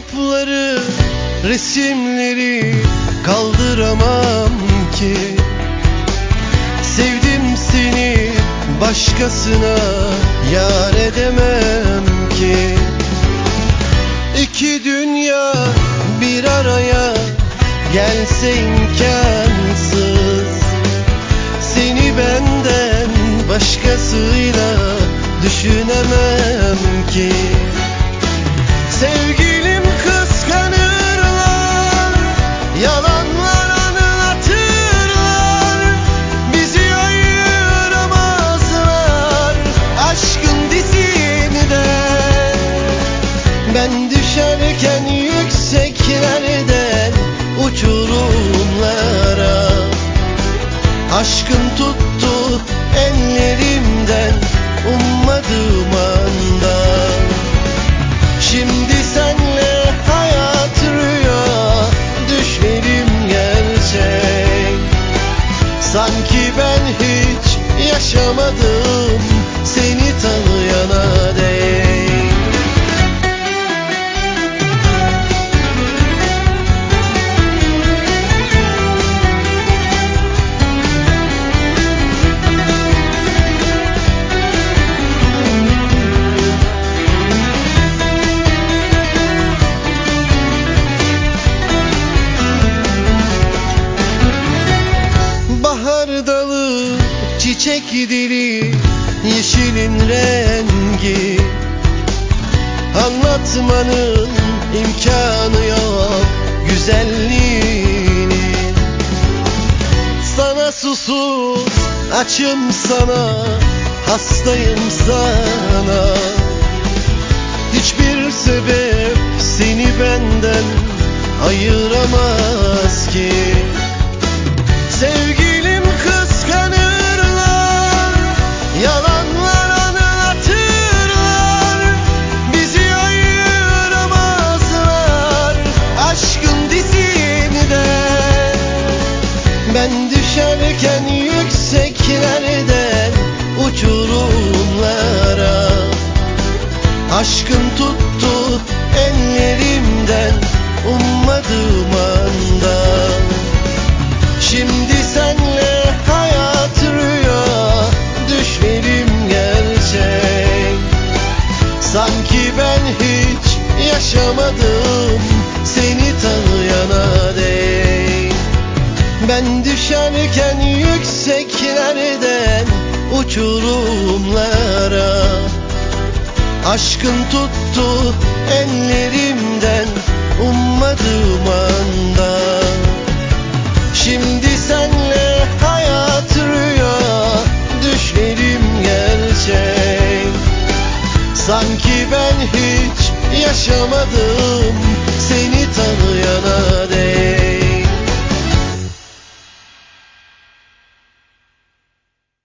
topları Resimleri kaldıramam ki. Sevdim seni başkasına yar edemem ki. İki dünya bir araya gelse imkan Ben düşerken yükseklerden çiçek dili, yeşilin rengi. Anlatmanın imkanı yok güzelliğini. Sana susuz, açım sana, hastayım sana. Hiçbir sebep seni benden ayıramaz ki Düşerken yükseklerden uçurumlara Aşkın tuttu ellerim